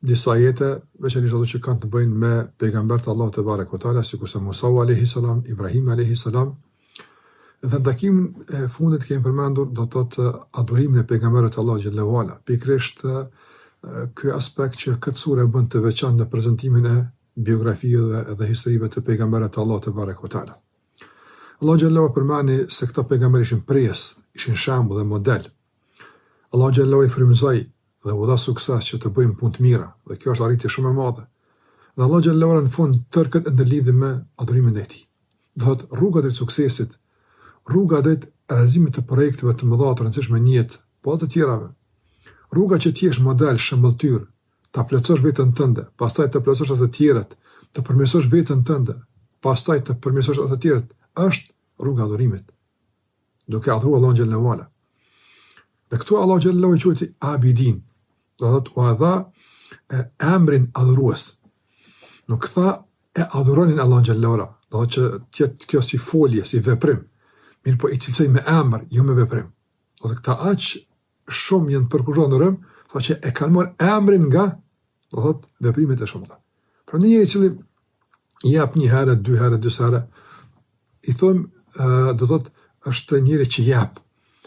disa ajete, veçanërisht ato që kanë të bëjnë me pejgambert e Allahut te bareke ve teala, sikurse Musau alejhi selam, Ibrahimi alejhi selam, dhe në takimin e fundit kemi përmendur do të thotë adhurimin e pejgamberit të Allahut xhallahu ala. Pikërisht ky aspekt që këtë sure bën të veçantë në prezantimin e biografive dhe historive të pejgamberëve të Allahut te bareke ve teala. Allahu xhallahu përmend se këta pejgamberë ishin prijës, ishin shembull dhe model Allahu xhallahu i frymëzoi dhe u dha sukses që të bëjmë punë të mira dhe kjo është arritje shumë e madhe. Dhe Allahu xhallahu ala në fund tërë këtë e ndërlidhi me adhurimin ndaj tij. Do thotë rruga drejt suksesit, rruga drejt realizimit të projekteve të mëdha të rëndësishme në jetë, po të tjerave. Rruga që të jesh model, shëmbëlltyrë, ta plotësosh veten tënde, pastaj të plotësosh edhe të tjerët, të përmirësosh veten tënde, pastaj të përmirësosh edhe të tjerët, është rruga e adhurimit. duke adhuruar Allahun xhalla wala. Dhe këtu Allahu xhalla i quajti abidin, do thotë u dha emrin adhurues. Nuk tha e adhuronin Allahun xhalla wala, do thotë që të jetë kjo si folje, si veprim. Mirëpo i cilësoi me emër, jo me veprim. Se këta aq shumë janë përkushtuar në adhurim, thotë që e kanë marrë emrin nga, do thotë, veprimet e shumta. Pra një njeri që i jap një herë, dy herë, dy herë, i thonë, do thotë, është njeri që jap.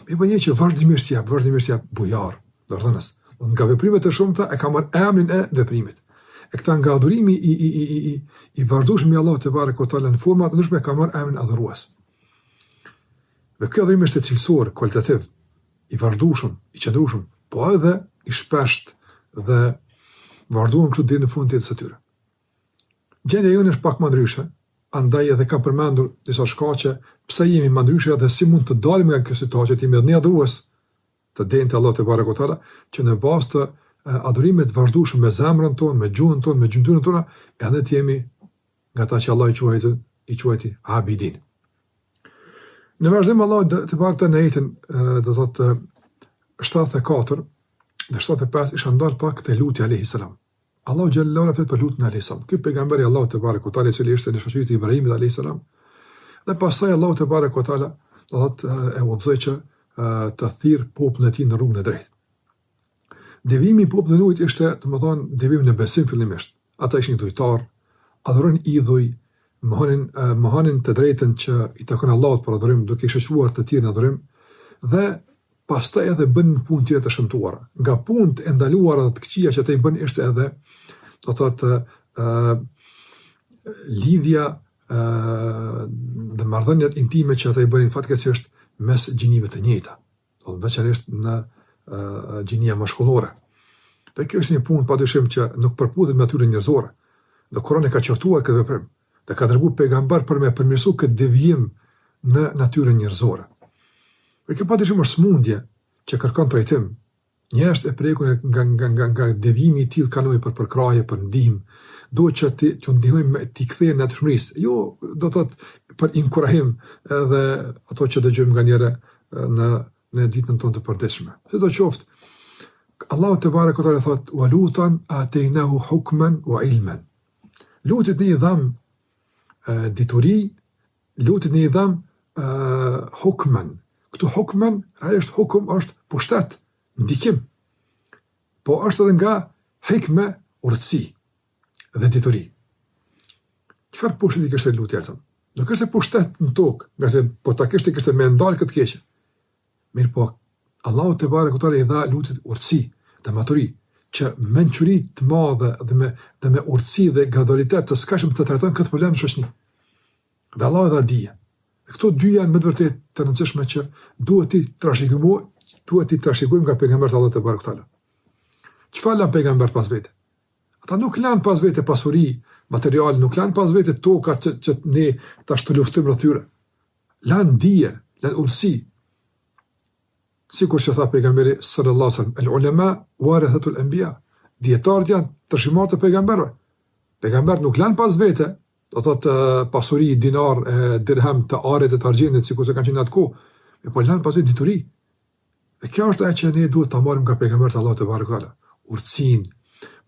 Mirëpo një që vazhdimisht jap, vazhdimisht jap bujar, dorëdhënës. Nga veprimet e shumta e ka marrë emrin e veprimit. E këta nga adhurimi i i i i i, i vazhdueshëm i Allahut te bareke ve teala në forma të ndryshme kanë marrë emrin adhurues. Dhe kjo adhurim është cilësor, kualitativ, i vazhdueshëm, i qëndrueshëm, po edhe i shpeshtë dhe vazhduan kështu deri në fund të jetës së tyre. Gjendja jonë është pak më ndryshe, andaj edhe kam përmendur disa shkaqe pse jemi më ndryshe dhe si mund të dalim nga kjo situatë që të jemi edhe ne adhurues të denjë të Allahut te bareke ve teala, që në bazë të adhurimit të vazhdueshëm me zemrën tonë, me gjuhën tonë, me gjymtyrën tonë, edhe ne të jemi nga ata që Allahu i quajti i quajti abidin. Në vazhdim Allahu te bareke në ajetin do thotë 74 dhe 75 u ndal pak te Luti alayhi salam. Allahu xhallahu ala flet për Lutin alayhi salam. Ky pejgamber i Allahut te bareke ve teala i cili ishte në shoqërinë e Ibrahimit alayhi salam. Dhe pastaj Allahu te bareke ve teala do thotë e udhëzoi që të thërrasë popullin e tij në rrugën e drejtë. Devijimi i popullit të Lutit ishte, domethënë, devijim në besim fillimisht. Ata ishin idhujtarë, adhuronin idhuj, mohonin mohonin të drejtën që i takon Allahut për adhurim, duke i shoqëruar të tjerë në adhurim dhe pastaj edhe bënin punë tjera të shëmtuara. Nga punët e ndaluara dhe të këqija që ata i bënin ishte edhe, do të thotë, lidhja ë dhe marrëdhëniet intime që ata i bënin fatkeqësisht mes gjinive të njëjta. domethënë veçanërisht në gjininë mashkullore. Dhe kjo është një punë padyshim që nuk përputhet me natyrën njerëzore. Dhe Kurani ka qortuar këtë veprim dhe ka dërgu pejgamber për me përmirësu këtë devijim në natyrën njerëzore. Dhe kjo padyshim është smundje që kërkon trajtim Njerëzit e prekur nga nga nga nga devijimi i tillë kanë nevojë për përkrahje, për ndihmë. Duhet që t'u ndihmojmë me t'i kthehen natyrshmërisë. Jo, do thotë për inkurajim edhe ato që dëgjojmë nga njerëz në në ditën tonë të përditshme. Sido qoftë, Allahu tebareke ue teala thot, wa lutan atejnahu hukmen wa ilmen. Lutit një i dham dituri Lutit ne i dham hukmen. Këtu hukmen, realisht hukum është pushtet, ndikim. Po është edhe nga hikme urtësi dhe dituri. Çfarë pushteti kishte Luti alejhi selam? Nuk kishte pushtet në tokë, ngase po ta kishte kishte me e ndalë këtë keqe. Mirëpo, Allahu tebareke ue teala i dha Lutit urtësi dhe maturi, që me mençuri të madhe dhe me dhe me urtësi dhe gradualitet të skajshëm të trajton këtë problem në shoqni. Dhe Allahu i dha dije. Këto dy janë me të vërtetë të rëndësishme që duhet t'i trashëgojmë, duhet të trashëgojmë nga pejgamberi Allahu te barek u teala. Çfarë lanë pejgamberët pas vete? Ata nuk lanë pas vete pasuri materiale, nuk lanë pas vete toka që, që ne tash të luftojmë rreth tyre. Lanë dije, lanë urtësi. Sikur që tha pejgamberi sallallahu alaihi wasallam, "El ulema warathatul anbiya." Dietarët janë trashëgimtarë të pejgamberëve. Pejgamberët nuk lanë pas vete, do të thotë pasuri, dinar e dirhem, të arit e të argjendit, sikur se kanë qenë në atë kohë. Mirëpo lanë pas vete dituri. Dhe kjo është ajo që ne duhet ta marrim nga pejgamberët e Allahut tebareke ue teala, urtësinë,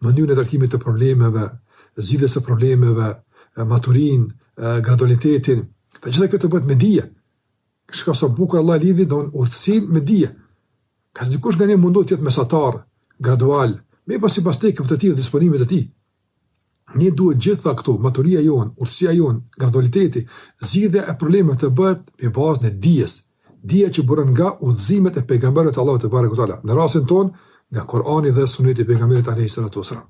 mënyrën e trajtimit të problemeve, zgjidhjes së problemeve, maturinë, gradualitetin. Dhe gjithë kjo të bëhet me dije. Shiko sa bukur Allahu e lidhi domethënë urtësinë me dije. Ngase dikush nga ne mundohet të jetë mesatar, gradual, me pas sipas tekeve të tij dhe disponimit të tij. Ne duhet gjitha këto, maturia jonë, urtësia jonë, gradualiteti, zgjidhja e problemeve të bëhet me bazën e dijes, dija që buron nga udhëzimet e pejgamberëve të Allahut tebareke ue teala, në rastin tonë nga Kurani dhe Suneti i pejgamberit alayhi salatu wasalam.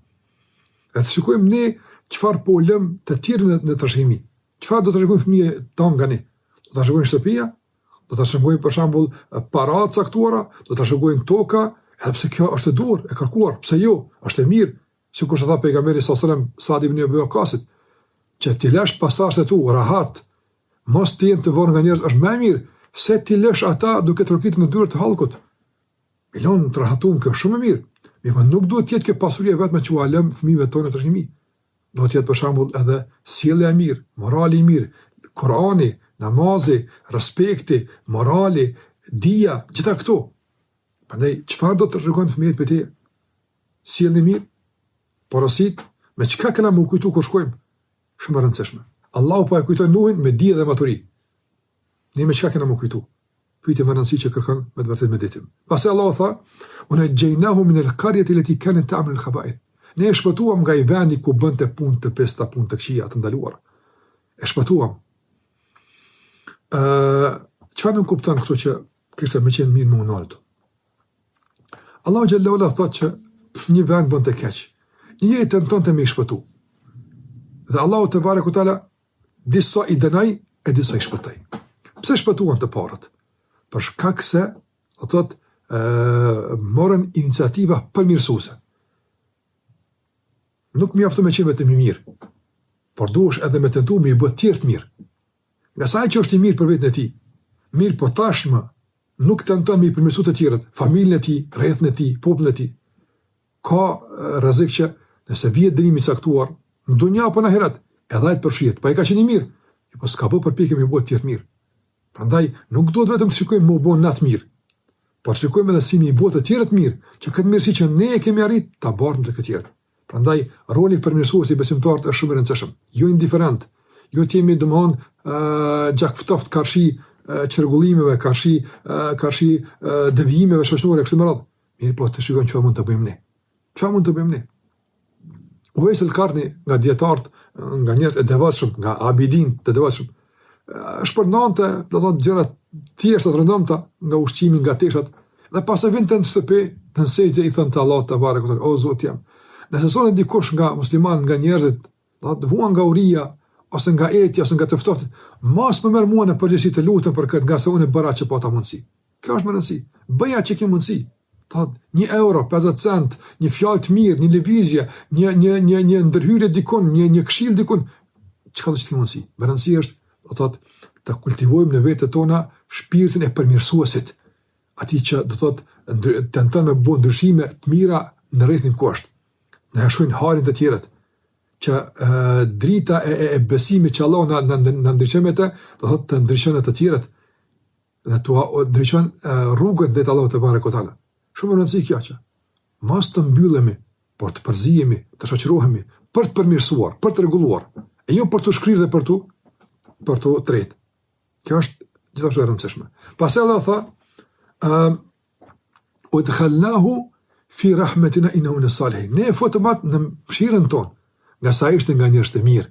E të shikojmë ne çfarë po lëm të tjerëve në, në trashëgimi. Çfarë do të trashëgojnë fëmijët tanë nga ne? Do të trashëgojnë shtëpia, do të trashëgojnë për shembull para të caktuara, do të trashëgojnë toka, edhe pse kjo është e duhur, e kërkuar, pse jo, është e mirë, Sikurse i tha Pejgamberi sallallahu alejhi ve sellem Sa'd ibn Abi Waqqasit, Që t'i lësh pasardhësit e tu rahat, mos të jenë të varur nga njerëzit është më e mirë se t'i lësh ata duke trokitur në dyert e hallkut. Me i lon të rahatuam kjo shumë e mirë. Mirëpo nuk duhet të jetë kjo pasuria vetëm që ua lëm fëmijëve tanë trashëgimi. Duhet të jetë për shembull edhe sjellja e mirë, morali i mirë, Kurani, namazi, respekti, morali, dija, gjitha këto. Prandaj çfarë do tregojnë fëmijët për ti? Sjellni mirë porositë, me çka kena me u kujtu kur shkojmë, shumë e rëndësishme. Allahu po e kujton Nuhin me dije dhe maturi. Ne me çka kena me u kujtu? Pyetje me rëndësi që kërkon me të vërtetë meditim. Pasi Allahu tha, "Wa najjaynahu min al-qaryati allati kanat ta'mal al-khaba'ith." Ne e shpëtuam nga ai vendi ku bënte punë të pista, punë të këqija, të ndaluara. E shpëtuam. Ë, çfarë ne kuptojmë këtu që kishte me qenë mirë me u nalë? Allahu xhel-le ue ala thotë që një vend bënte keq. Një njeri tentonte me i shpëtu. Dhe Allahu tebareke ue teala disa i dënoi e disa i shpëtoi. Pse shpëtuan të parët? Për shkak se, do të thotë, morën iniciativa përmirësuese. Nuk mjafton me qenë vetëm i mirë, por duhesh edhe me tentu me i bë tjerët mirë. Ngase ai që është i mirë për veten e tij, mirëpo tashmë nuk tenton me i përmirësu të tjerët, familjen e tij, rrethin e tij, popullin e tij. Ka rrezik që nëse vihet dënim i caktuar, në dunja apo në ahiret, edhe ai të përfshihet, po ai ka qenë i mirë, e po s'ka bërë përpjekje me i bë tjerët mirë. Prandaj nuk duhet vetëm të shikojmë me u bë na të mirë, por të shikojmë edhe si me i bë të tjerët mirë, që këtë mirësi që ne e kemi arrit ta bartim te të tjerët. Prandaj, roli përmirësues i besimtarit është shumë i rëndësishëm, jo indiferent, jo të jemi domthon gjakftoft karshi çrregullimeve, karshi karshi devijimeve shoqërore kështu më radh. Mirëpo të shikojmë çfarë mund të bëjmë ne. Çfarë mund të bëjmë ne? Uvejs el Karni nga dietart, nga njerëzit e devotshëm, nga abidinët e devotshëm, shpërndante, do të thotë gjëra të thjeshta, të rëndomta nga ushqimi, nga teshat, dhe pasi vinte në shtëpi, të vetën i thonte Allahut tebareke, o Zoti im, nëse sonte dikush nga muslimanët, nga njerëzit, vuan nga uria, ose nga etja, ose nga tëftoft, mos më merr mua në përgjegjësi të lutem për këtë, ngase unë e bëra atë që pata mundësi. Kjo është me rëndësi. Bëj atë që ke mundësi. Thot, një euro, 50 cent, një fjalë të mirë, një lëvizje, një një një një ndërhyrje dikun, një një këshill dikun. Çkado të kesh mundësi. Me rëndësi është, do thot, të kultivojmë në vetet tona shpirtin e përmirësuesit. Ati që do thot, tenton me bë ndryshime të mira në rrethin ku është. Në atë shoqëri, te të tjerët që e, drita e, e, e besimit që Allahu na, na, na ndriçoi me të, do thot t'i ndriçojmë të tjerët, Dhe t'ua ndriçon rrugët drejt Allahut tebareke ue teala. Shumë rëndësi kjo që mos të mbyllemi, por të përzihemi, të shoqërohemi për të përmirësuar, për të rregulluar, e jo për t'u shkrirë dhe për të për t'u tret. Kjo është gjithashtu e rëndësishme. Pastaj Allah tha, ue edkhalnahu fi rahmetina innahu min as-salihin. Ne e futëm atë në mëshirën tonë, ngase ishte nga njerëzit e mirë.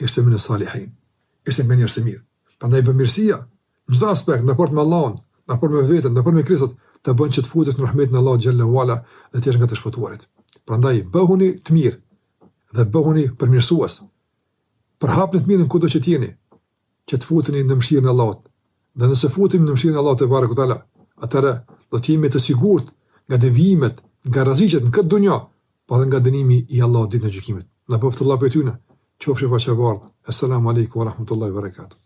Ishte min as-salihin. Ishte nga njerëzit e mirë. Prandaj bamirësia në çdo aspekt, në raport me Allahun, në raport me veten, në raport me krijesat, të bën që të futesh në rahmetin e Allahut xhalla wala dhe të jesh nga të shpëtuarit. Prandaj bëhuni të mirë dhe bëhuni përmirësues. Përhapni të mirën kudo që të jeni, që të futeni në mëshirën e Allahut. Dhe nëse futemi në mëshirën e Allahut tebareke ue teala, atëra do të jemi të sigurt nga devijimet, nga rreziqet në këtë dunja, Po dhe nga dënimi i Allahut ditën e gjykimit. Na bëftë Allah prej tyne, qofshi faqebardhë, Esselamu Alejkum Wa Rahmetullahi Wa Berekatuh.